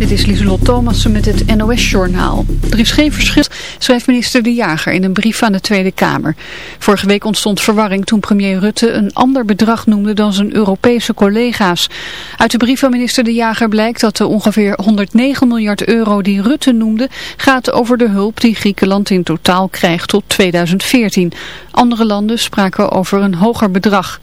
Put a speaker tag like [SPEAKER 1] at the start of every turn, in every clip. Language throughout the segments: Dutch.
[SPEAKER 1] Dit is Lieselot Thomassen met het NOS-journaal. Er is geen verschil, schrijft minister De Jager in een brief aan de Tweede Kamer. Vorige week ontstond verwarring toen premier Rutte een ander bedrag noemde dan zijn Europese collega's. Uit de brief van minister De Jager blijkt dat de ongeveer 109 miljard euro die Rutte noemde... gaat over de hulp die Griekenland in totaal krijgt tot 2014. Andere landen spraken over een hoger bedrag.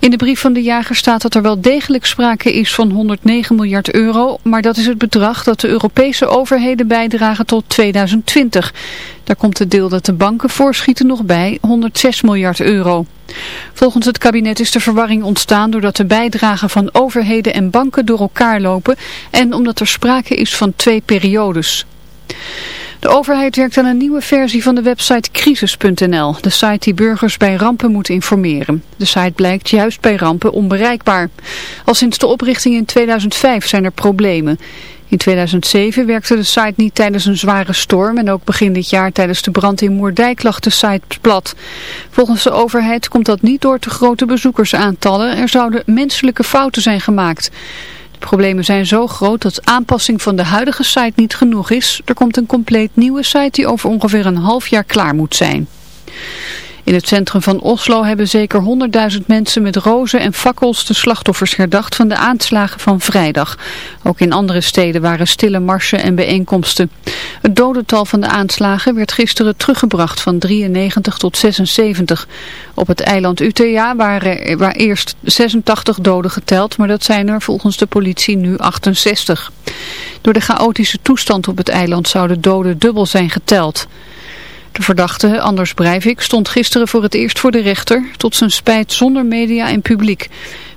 [SPEAKER 1] In de brief van De Jager staat dat er wel degelijk sprake is van 109 miljard euro... maar dat is het bedrag dat de Europese overheden bijdragen tot 2020. Daar komt het deel dat de banken voorschieten nog bij, 106 miljard euro. Volgens het kabinet is de verwarring ontstaan doordat de bijdragen van overheden en banken door elkaar lopen en omdat er sprake is van twee periodes. De overheid werkt aan een nieuwe versie van de website crisis.nl, de site die burgers bij rampen moet informeren. De site blijkt juist bij rampen onbereikbaar. Al sinds de oprichting in 2005 zijn er problemen. In 2007 werkte de site niet tijdens een zware storm en ook begin dit jaar tijdens de brand in Moerdijk lag de site plat. Volgens de overheid komt dat niet door te grote bezoekersaantallen. Er zouden menselijke fouten zijn gemaakt. Problemen zijn zo groot dat aanpassing van de huidige site niet genoeg is. Er komt een compleet nieuwe site die over ongeveer een half jaar klaar moet zijn. In het centrum van Oslo hebben zeker 100.000 mensen met rozen en fakkels de slachtoffers herdacht van de aanslagen van vrijdag. Ook in andere steden waren stille marsen en bijeenkomsten. Het dodental van de aanslagen werd gisteren teruggebracht van 93 tot 76. Op het eiland Utøya waren er eerst 86 doden geteld, maar dat zijn er volgens de politie nu 68. Door de chaotische toestand op het eiland zouden doden dubbel zijn geteld. De verdachte, Anders Breivik, stond gisteren voor het eerst voor de rechter, tot zijn spijt zonder media en publiek.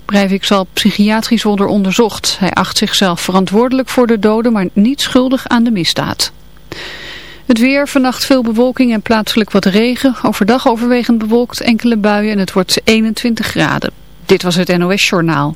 [SPEAKER 1] Breivik zal psychiatrisch worden onderzocht. Hij acht zichzelf verantwoordelijk voor de doden, maar niet schuldig aan de misdaad. Het weer, vannacht veel bewolking en plaatselijk wat regen. Overdag overwegend bewolkt, enkele buien en het wordt 21 graden. Dit was het NOS Journaal.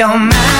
[SPEAKER 2] your mind.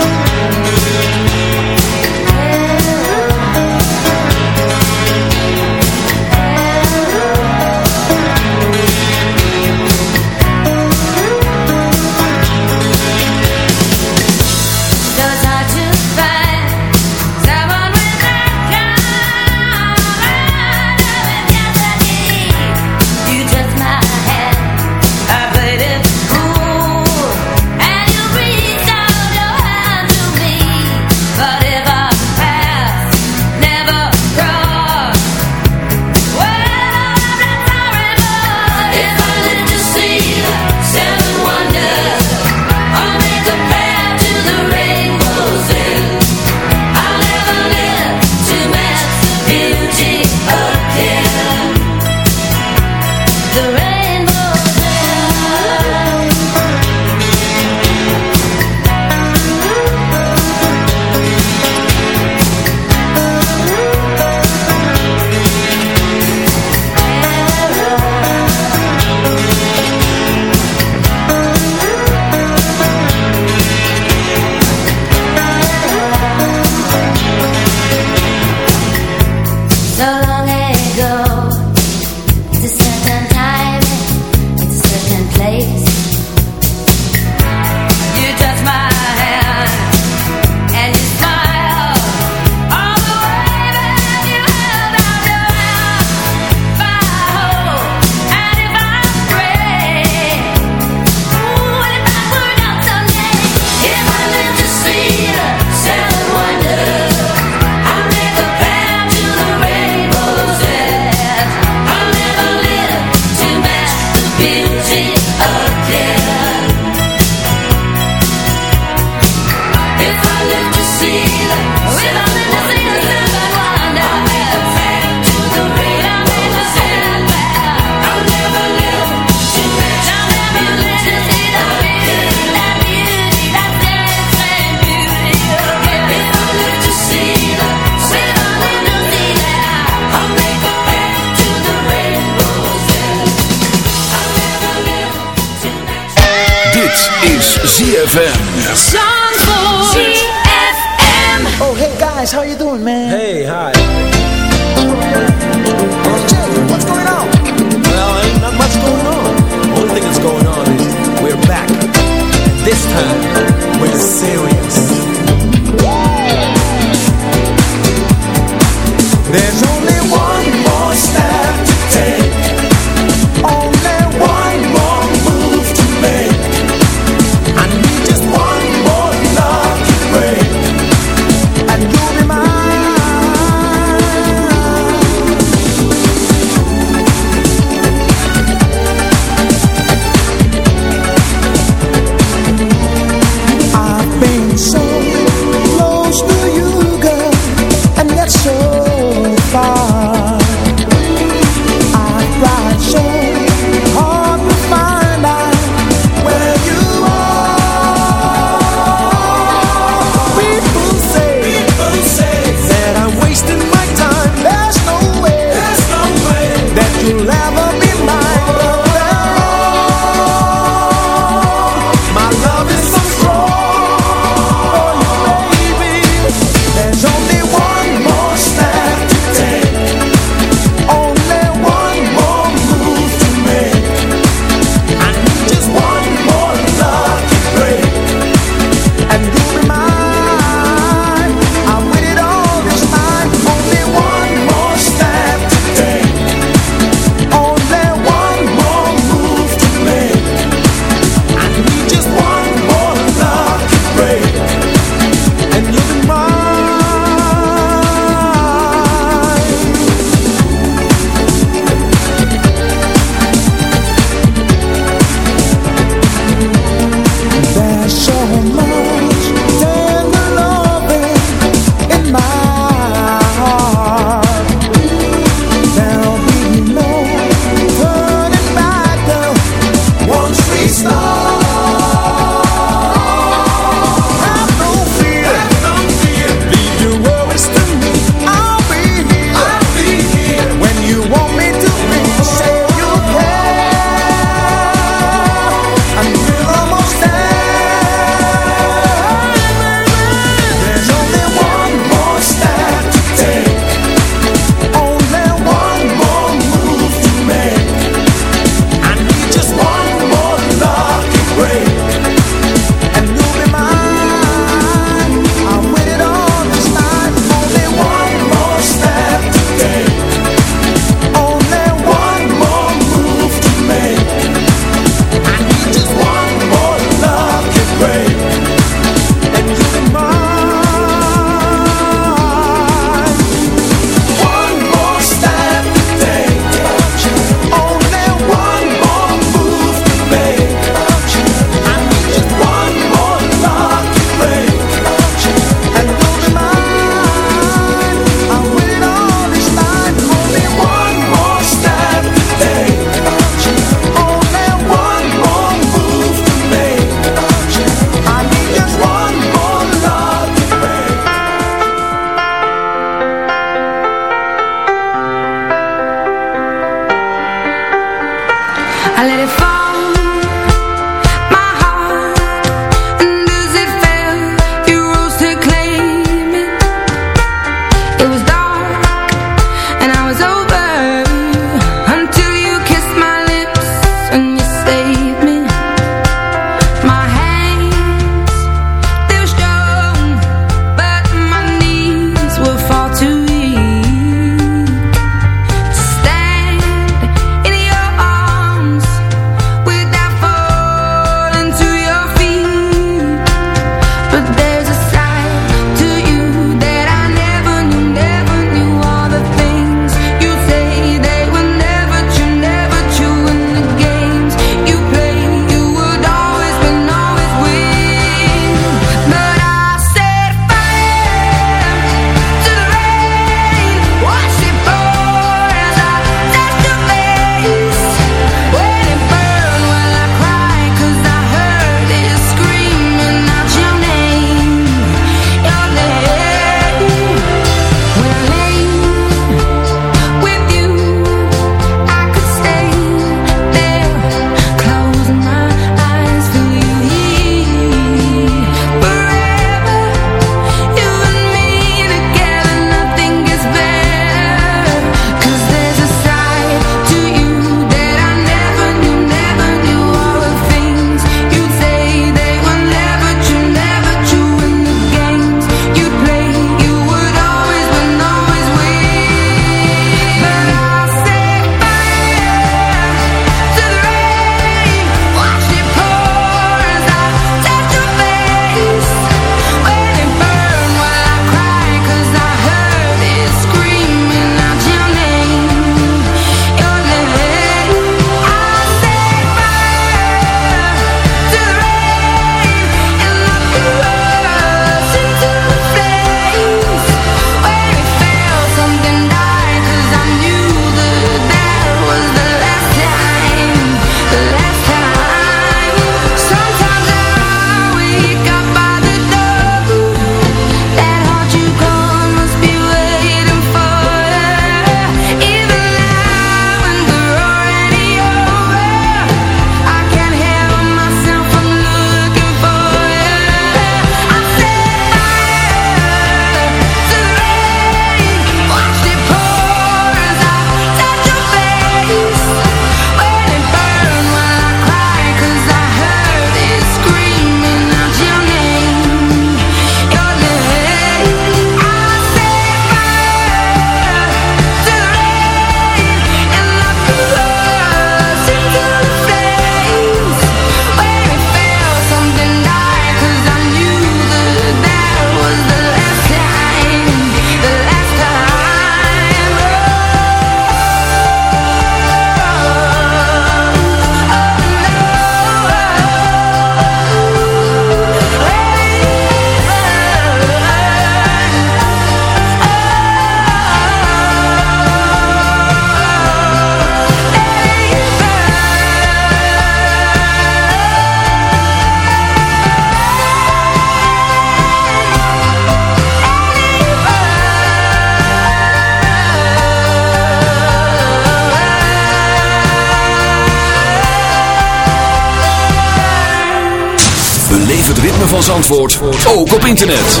[SPEAKER 2] Internet.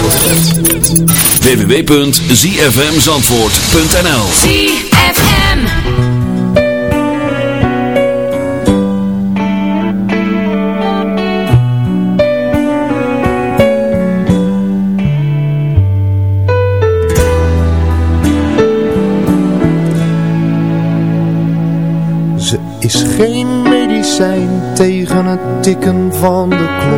[SPEAKER 2] www.zfmzandvoort.nl
[SPEAKER 3] ZFM.
[SPEAKER 4] Ze is geen medicijn tegen het tikken van de klok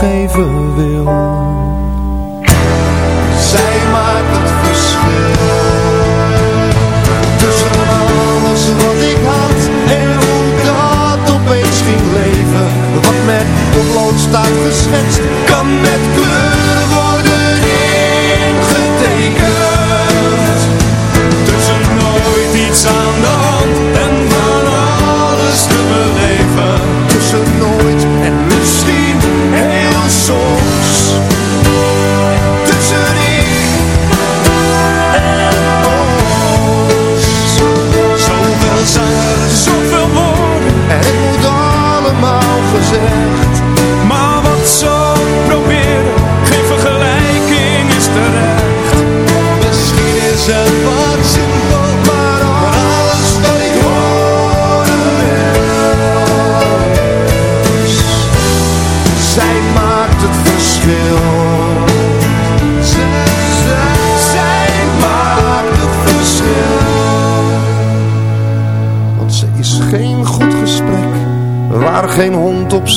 [SPEAKER 4] toegeven wil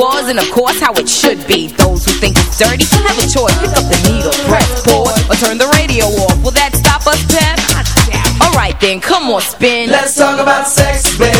[SPEAKER 5] was and of course how it should be. Those who think it's dirty have a choice. Pick up the needle, press pause, or turn the radio off. Will that stop us, Pep? Alright then, come on, spin.
[SPEAKER 6] Let's talk about sex, baby.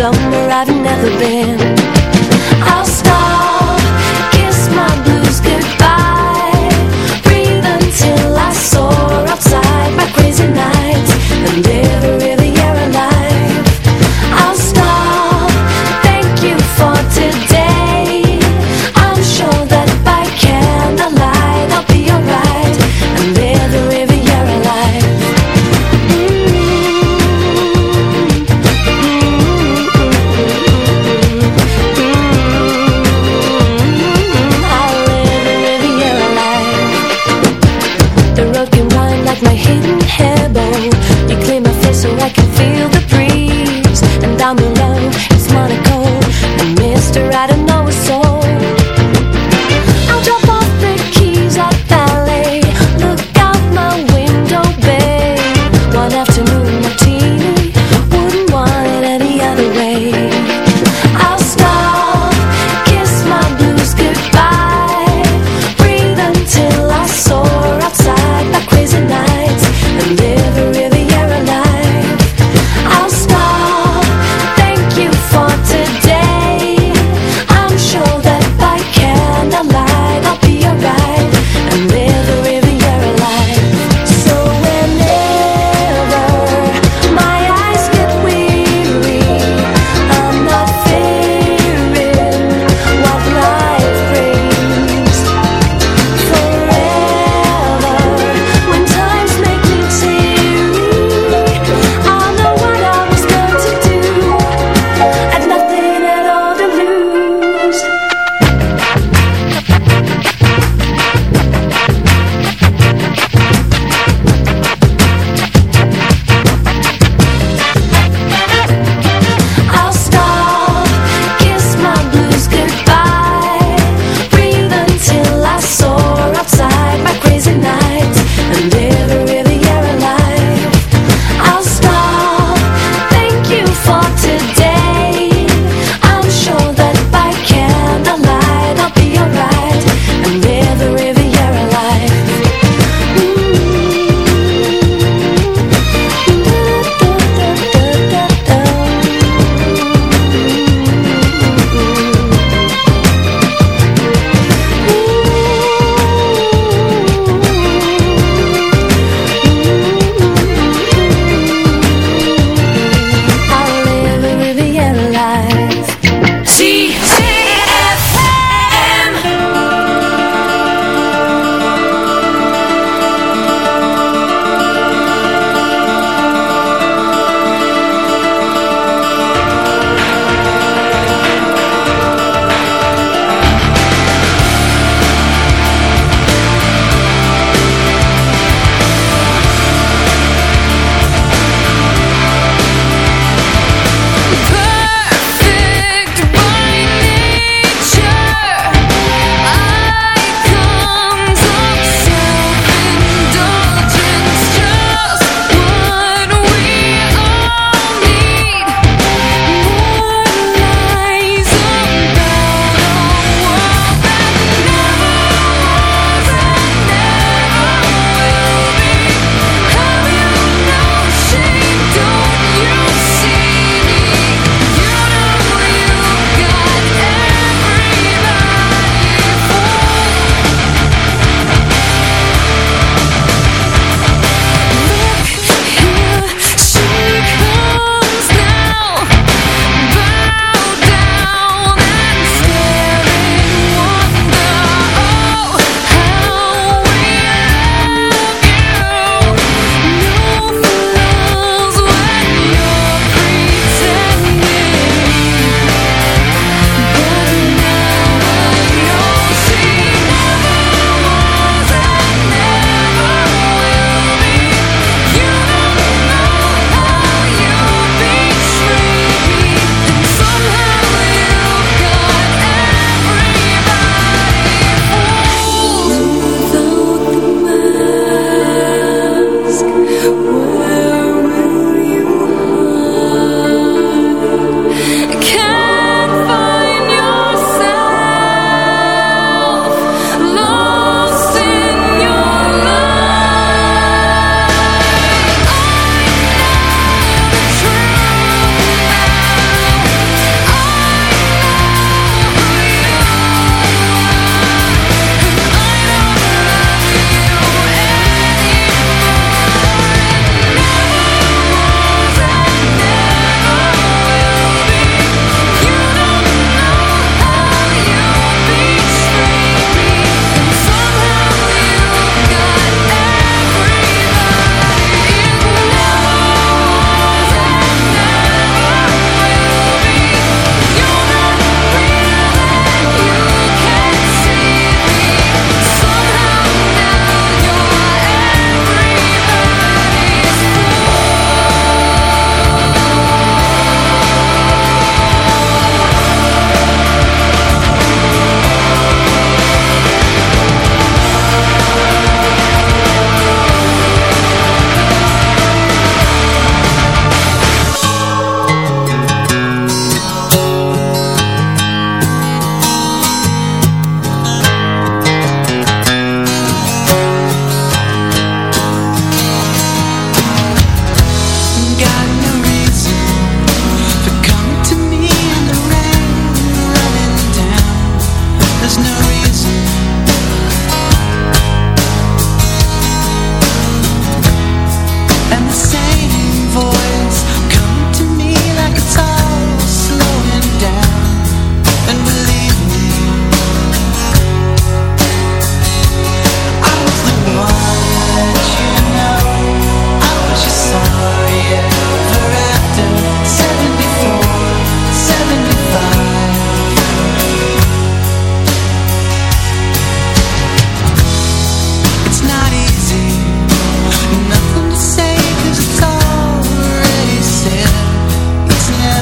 [SPEAKER 7] someone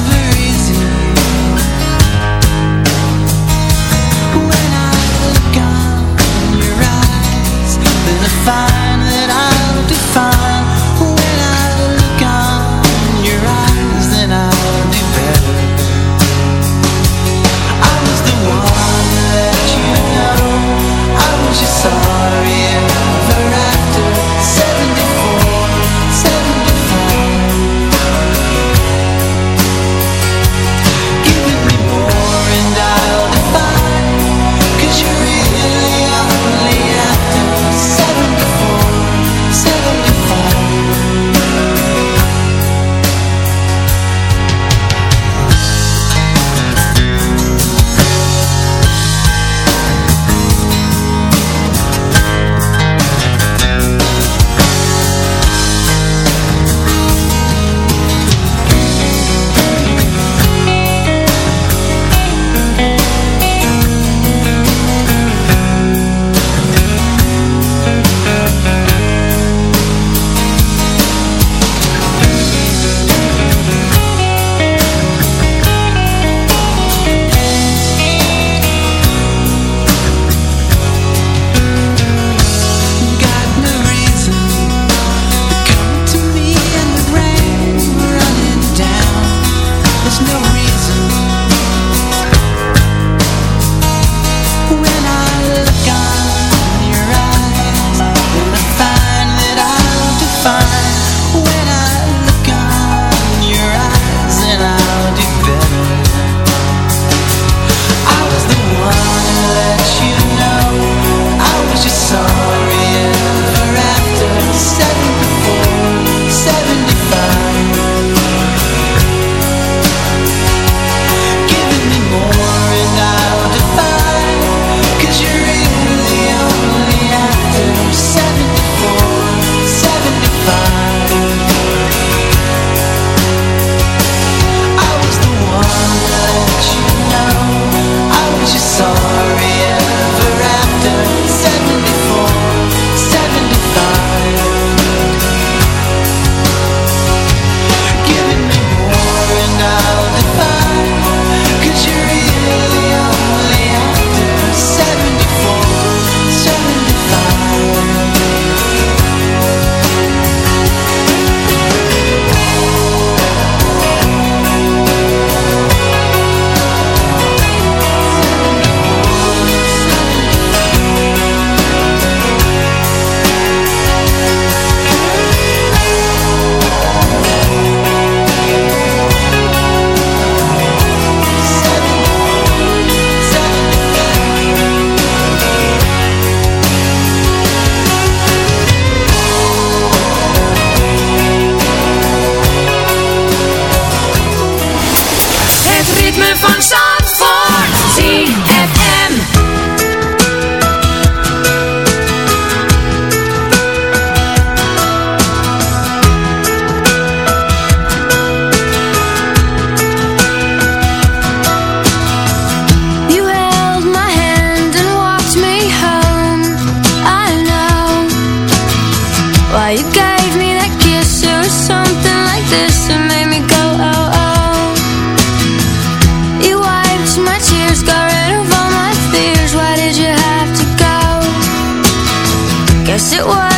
[SPEAKER 7] never
[SPEAKER 8] it
[SPEAKER 2] was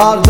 [SPEAKER 2] Har